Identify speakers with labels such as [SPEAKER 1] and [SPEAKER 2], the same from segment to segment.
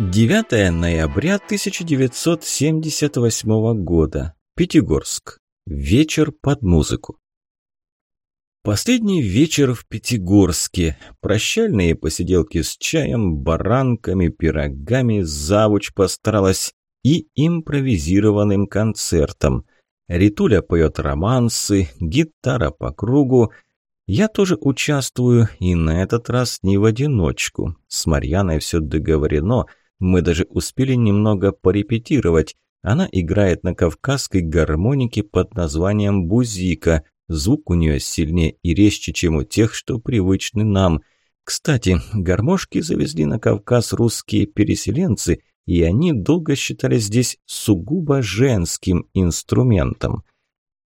[SPEAKER 1] 9 ноября 1978 года. Пятигорск. Вечер под музыку. Последний вечер в Пятигорске. Прощальные посиделки с чаем, баранками, пирогами, завуч постаралась и импровизированным концертом. Ритуля поет романсы, гитара по кругу. Я тоже участвую, и на этот раз не в одиночку. С Марьяной все договорено, мы даже успели немного порепетировать. Она играет на кавказской гармонике под названием «Бузика», Звук у нее сильнее и резче, чем у тех, что привычны нам. Кстати, гармошки завезли на Кавказ русские переселенцы, и они долго считались здесь сугубо женским инструментом.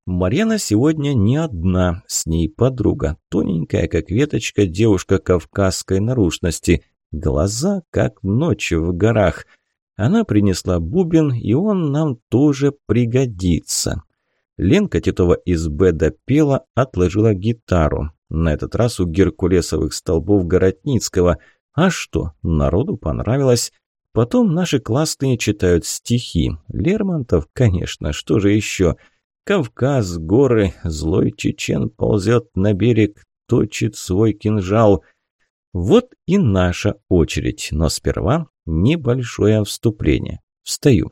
[SPEAKER 1] Марьяна сегодня не одна, с ней подруга, тоненькая, как веточка, девушка кавказской наружности, глаза, как ночь в горах. Она принесла бубен, и он нам тоже пригодится. Ленка Титова из Беда пела, отложила гитару. На этот раз у геркулесовых столбов Городницкого. А что, народу понравилось. Потом наши классные читают стихи. Лермонтов, конечно, что же еще? Кавказ, горы, злой чечен ползет на берег, точит свой кинжал. Вот и наша очередь, но сперва небольшое вступление. Встаю.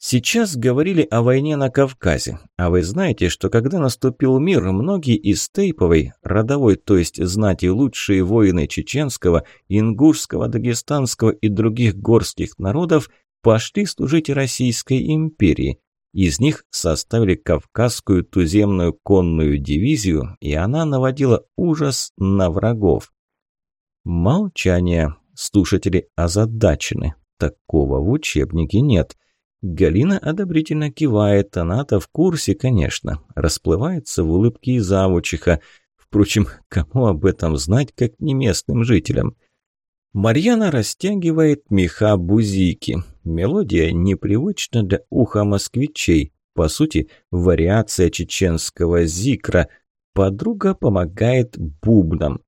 [SPEAKER 1] Сейчас говорили о войне на Кавказе, а вы знаете, что когда наступил мир, многие из Тейповой, родовой, то есть знати лучшие воины чеченского, ингушского, дагестанского и других горских народов пошли служить Российской империи. Из них составили Кавказскую туземную конную дивизию, и она наводила ужас на врагов. Молчание. Слушатели озадачены. Такого в учебнике нет – Галина одобрительно кивает, она-то в курсе, конечно. Расплывается в улыбке и завучиха. Впрочем, кому об этом знать, как не местным жителям? Марьяна растягивает меха бузики. Мелодия непривычна для уха москвичей. По сути, вариация чеченского зикра. Подруга помогает бубнам.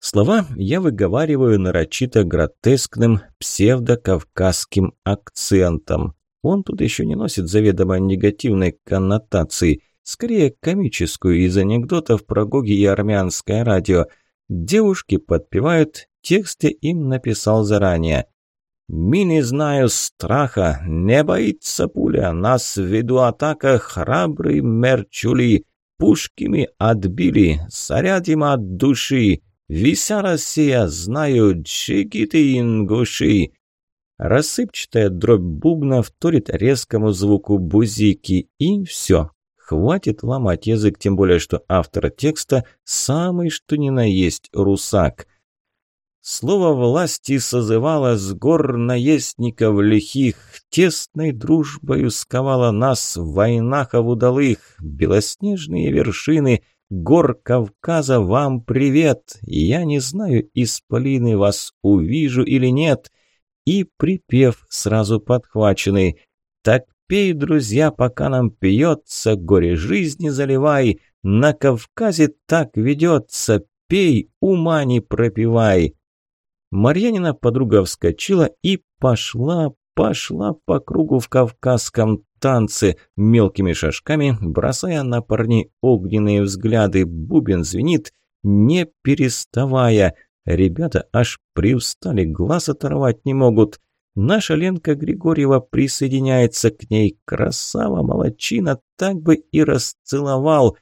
[SPEAKER 1] Слова я выговариваю нарочито гротескным псевдокавказским акцентом. Он тут еще не носит заведомо негативной коннотации, скорее комическую из анекдотов про Гоги и армянское радио. Девушки подпевают, тексты им написал заранее. «Ми не знаю страха, не боится пуля, нас в виду атака храбрый мерчули, пушками отбили, зарядим от души, вися Россия, знаю, джигиты ингуши». Рассыпчатая дробь бубна вторит резкому звуку бузики, и все. Хватит ломать язык, тем более, что автор текста самый что ни на есть русак. Слово власти созывало с гор наездников лихих, Тесной дружбою сковала нас в войнах удалых, Белоснежные вершины гор Кавказа вам привет! Я не знаю, исполины вас увижу или нет, и припев сразу подхваченный. «Так пей, друзья, пока нам пьется, горе жизни заливай, на Кавказе так ведется, пей, ума не пропивай». Марьянина подруга вскочила и пошла, пошла по кругу в кавказском танце, мелкими шажками, бросая на парней огненные взгляды. Бубен звенит, не переставая – Ребята аж привстали, глаз оторвать не могут. Наша Ленка Григорьева присоединяется к ней. Красава, молочина, так бы и расцеловал.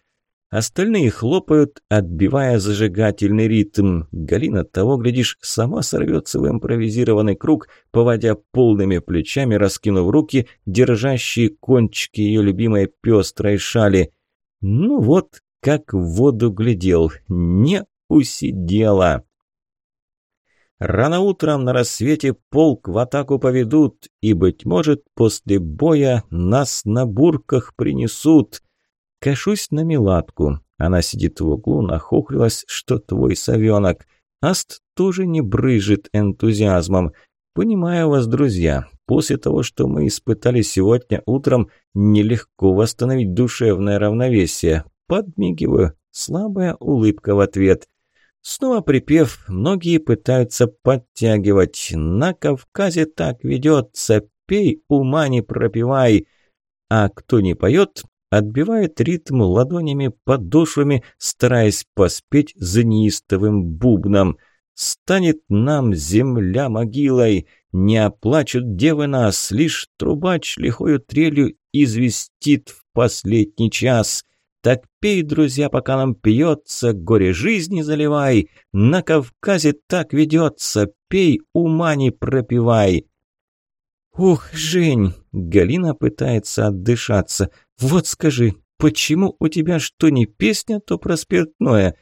[SPEAKER 1] Остальные хлопают, отбивая зажигательный ритм. Галина того, глядишь, сама сорвется в импровизированный круг, поводя полными плечами, раскинув руки, держащие кончики ее любимой пестрой шали. Ну вот, как в воду глядел, не усидела. Рано утром на рассвете полк в атаку поведут, и, быть может, после боя нас на бурках принесут. Кашусь на Милатку. Она сидит в углу, нахохлилась, что твой совенок. Аст тоже не брыжет энтузиазмом. Понимаю вас, друзья. После того, что мы испытали сегодня утром, нелегко восстановить душевное равновесие. Подмигиваю. Слабая улыбка в ответ. Снова припев, многие пытаются подтягивать. На Кавказе так ведется, пей, ума не пропивай. А кто не поет, отбивает ритм ладонями, подошвами, стараясь поспеть за неистовым бубном. Станет нам земля могилой, не оплачут девы нас, лишь трубач лихою трелью известит в последний час. Так пей, друзья, пока нам пьется, горе жизни заливай. На Кавказе так ведется, пей, ума не пропивай. «Ух, Жень!» – Галина пытается отдышаться. «Вот скажи, почему у тебя что не песня, то про спиртное?»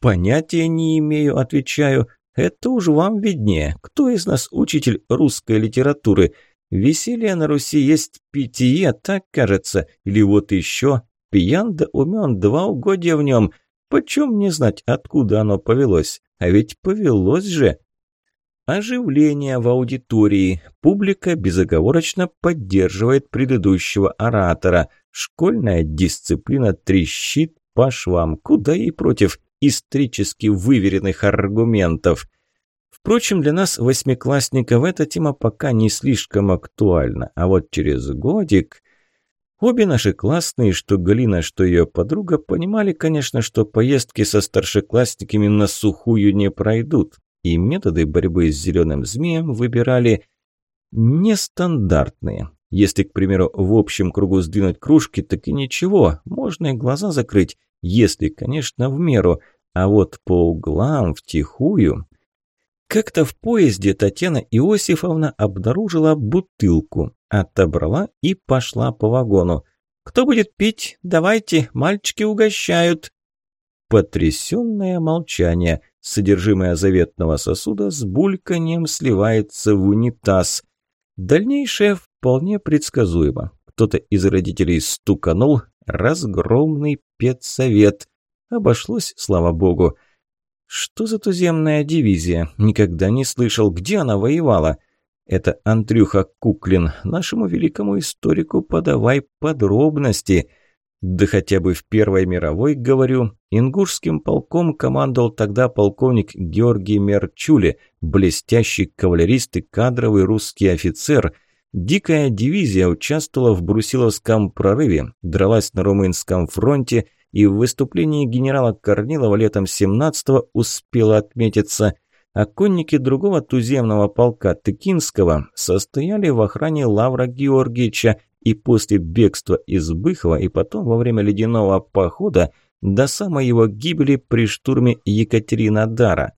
[SPEAKER 1] «Понятия не имею», – отвечаю. «Это уж вам виднее. Кто из нас учитель русской литературы? Веселье на Руси есть питье, так кажется. Или вот еще Пьян да умен, два угодья в нем. Почем не знать, откуда оно повелось? А ведь повелось же. Оживление в аудитории. Публика безоговорочно поддерживает предыдущего оратора. Школьная дисциплина трещит по швам. Куда и против исторически выверенных аргументов. Впрочем, для нас, восьмиклассников, эта тема пока не слишком актуальна. А вот через годик... Обе наши классные, что Галина, что ее подруга, понимали, конечно, что поездки со старшеклассниками на сухую не пройдут, и методы борьбы с зеленым змеем выбирали нестандартные. Если, к примеру, в общем кругу сдвинуть кружки, так и ничего, можно и глаза закрыть, если, конечно, в меру, а вот по углам, втихую... Как-то в поезде Татьяна Иосифовна обнаружила бутылку, отобрала и пошла по вагону. «Кто будет пить? Давайте, мальчики угощают!» Потрясенное молчание. Содержимое заветного сосуда с бульканьем сливается в унитаз. Дальнейшее вполне предсказуемо. Кто-то из родителей стуканул разгромный педсовет. Обошлось, слава богу. Что за туземная дивизия? Никогда не слышал, где она воевала. Это Андрюха Куклин. Нашему великому историку подавай подробности. Да хотя бы в Первой мировой, говорю, ингушским полком командовал тогда полковник Георгий Мерчули, блестящий кавалерист и кадровый русский офицер. Дикая дивизия участвовала в Брусиловском прорыве, дралась на Румынском фронте – и в выступлении генерала Корнилова летом 17-го успела отметиться, а конники другого туземного полка Тыкинского состояли в охране Лавра Георгиевича и после бегства из Быхова и потом во время ледяного похода до самой его гибели при штурме Екатеринодара.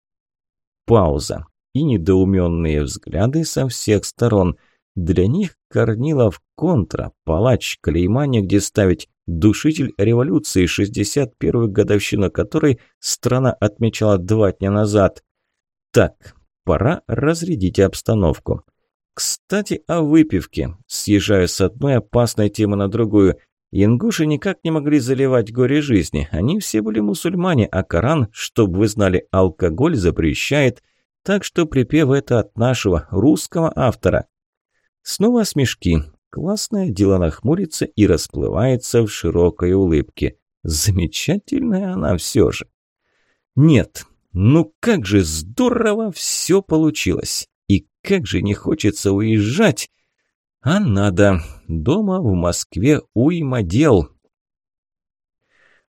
[SPEAKER 1] Пауза и недоуменные взгляды со всех сторон. Для них Корнилов контра, палач, клейма негде ставить, душитель революции, 61-ю годовщину которой страна отмечала два дня назад. Так, пора разрядить обстановку. Кстати, о выпивке. Съезжаю с одной опасной темы на другую. Ингуши никак не могли заливать горе жизни. Они все были мусульмане, а Коран, чтобы вы знали, алкоголь запрещает. Так что припев это от нашего, русского автора. Снова смешки. Классное дело нахмурится и расплывается в широкой улыбке. Замечательная она все же. Нет, ну как же здорово все получилось. Как же не хочется уезжать. А надо. Дома в Москве уйма дел.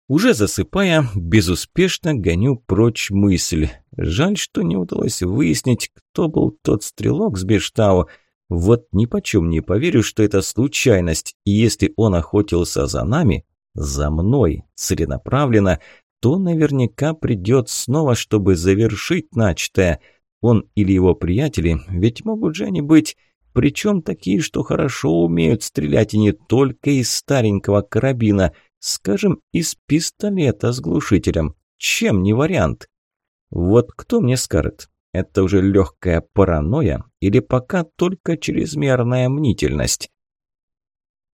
[SPEAKER 1] Уже засыпая, безуспешно гоню прочь мысль. Жаль, что не удалось выяснить, кто был тот стрелок с Бештау. Вот ни почем не поверю, что это случайность, и если он охотился за нами, за мной, целенаправленно, то наверняка придет снова, чтобы завершить начатое. Он или его приятели, ведь могут же они быть, причем такие, что хорошо умеют стрелять и не только из старенького карабина, скажем, из пистолета с глушителем. Чем не вариант? Вот кто мне скажет, это уже легкая паранойя или пока только чрезмерная мнительность?